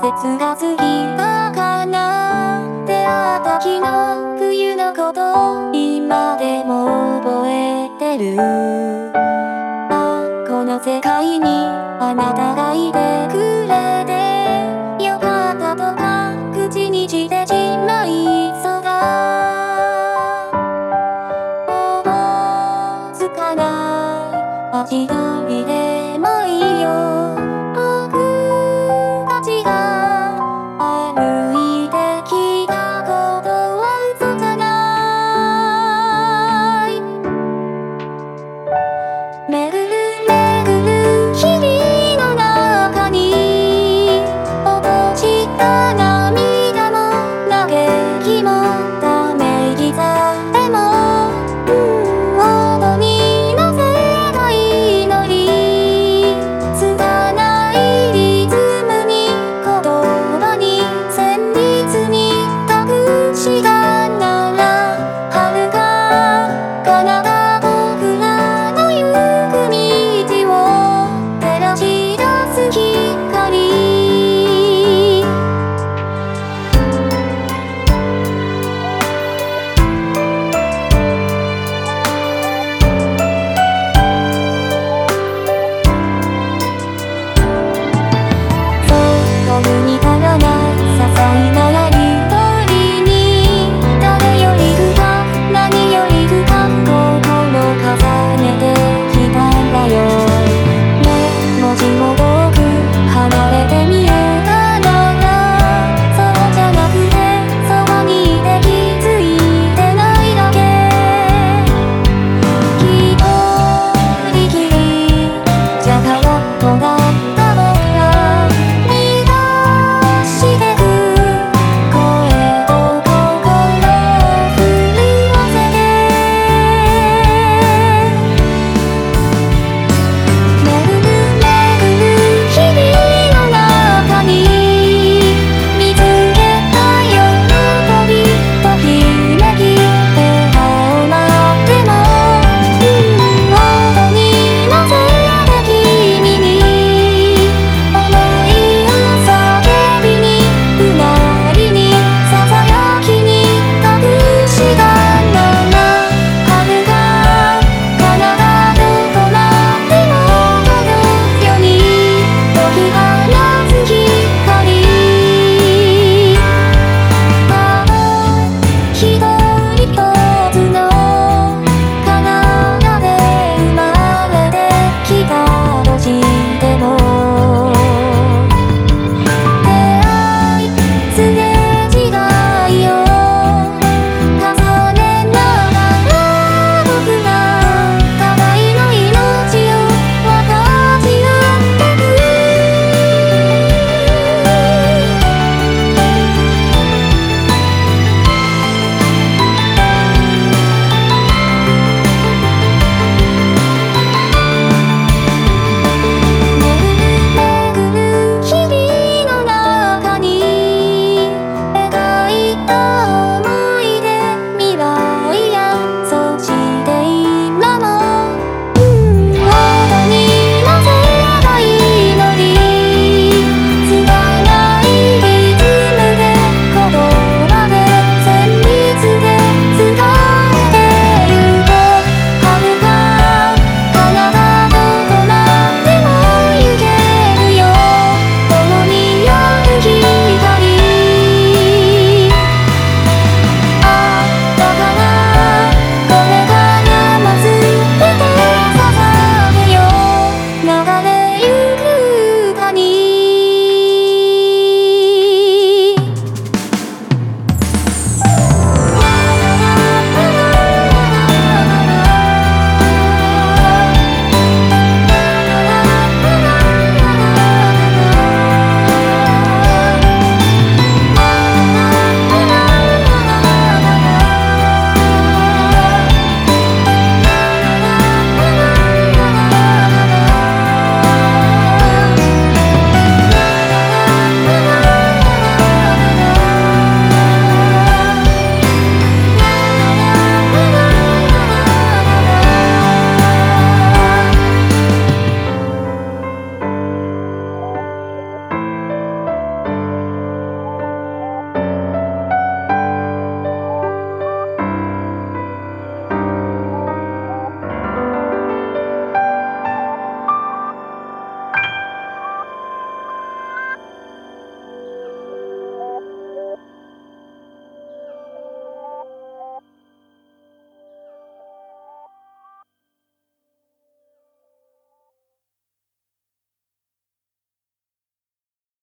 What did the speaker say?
節が過ぎたかな出会った日の冬のこと今でも覚えてるあこの世界にあなたがいてくれてよかったとか口にしてしまいそうだ思像つかない足取りで